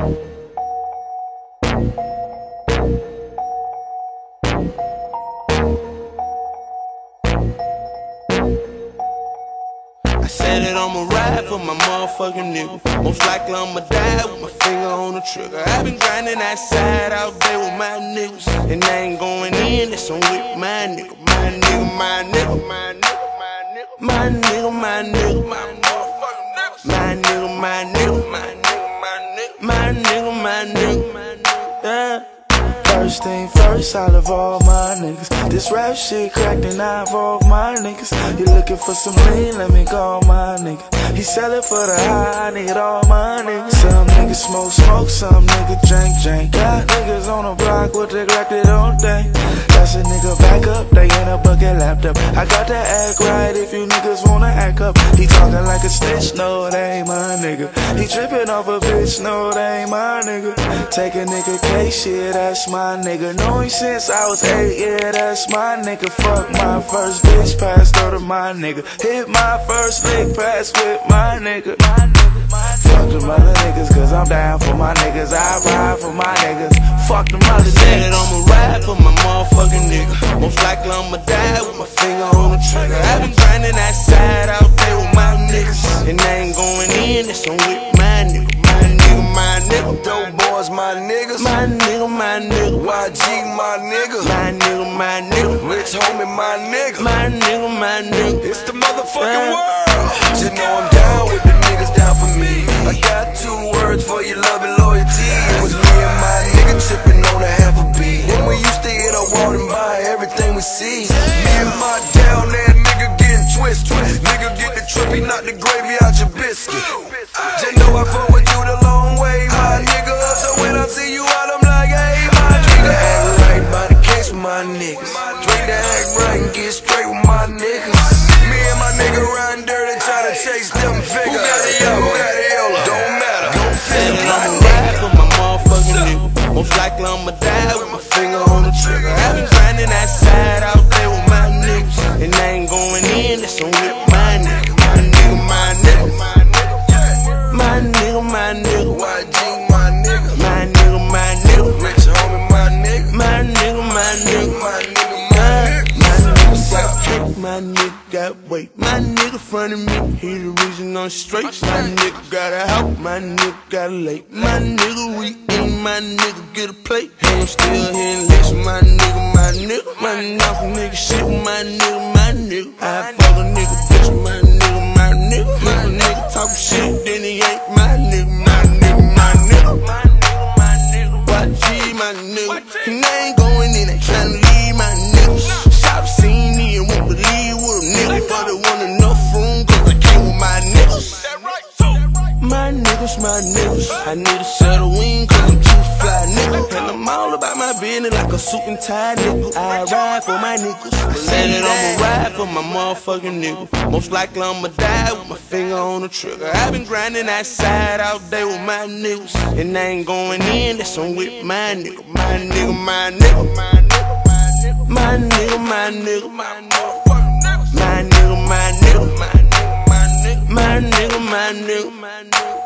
I said that I'ma ride for my motherfucking nigga. Most likely I'ma die with my finger on the trigger. I've been grinding that side out there with my niggas. And I ain't going in, it's on with my nigga. My nigga, my nigga, my nigga, my nigga, my nigga, my nigga, my nigga, my nigga, my yeah. First thing first, I love all my niggas. This rap shit cracked and I involve my niggas. You looking for some lean? Let me call my nigga. He sell it for the high, I need all my niggas. Some niggas smoke smoke, some niggas drink drink. Got niggas on the block with the Glock they don't think. That's a nigga back up, they in a bucket laptop. I got to act right if you niggas wanna up. He talking like a snitch, no, that ain't my nigga. He tripping off a bitch, no, that ain't my nigga. Take a nigga case, shit, that's my nigga. Know him since I was eight, yeah, that's my nigga. Fuck my first bitch, passed her to my nigga. Hit my first lick, pass with my nigga. Fuck them other niggas, cause I'm down for my niggas. I ride for my niggas. Fuck them other niggas. I'ma ride for my motherfucking nigga. Most likely I'ma die with my finger on the trigger. I've been grinding that side out there with my niggas. And I ain't going in, it's on with my nigga. My nigga, my nigga. Dope boys, my niggas. My nigga, my nigga. YG, my nigga. My nigga, my nigga. Rich homie, my nigga. My nigga, my nigga. It's the motherfucking world. Just know I'm we see. Me and my down there nigga getting twisted. Nigga get the trippy, not the gravy out your biscuit. Just know I fuck with you the long way, my nigga. So when I see you out, I'm like, hey, my nigga. Act right by the case with my niggas. Drink the act right and get straight with my niggas. Me and my nigga riding dirty, trying to chase them figures. Who got the yo? Who got the yolo? Don't matter. Don't feel that I'ma like ride for my motherfucking nigga. Most likely I'ma die with my finger nigga, my nigga. My nigga, my My nigga. nigga got kick, my nigga got weight. My nigga front of me, he the reason I'm straight. My nigga got a house, my nigga got a lake. My nigga we eat, my nigga get a plate. And I'm still here listen, my nigga, my nigga. My nigga shit, My niggas, my niggas. I need a set of wings, cause I'm too fly, nigga. And I'm all about my business like a suit and tie, nigga. I ride for my niggas. Said that I'ma ride for my motherfucking nigga. Most likely I'ma die with my finger on the trigger. I've been grinding that side out there with my niggas. And I ain't going in, that's on with my nigga. My nigga, my nigga. My nigga, my nigga. My nigga, my nigga. My nigga, my nigga. My nigga, my nigga.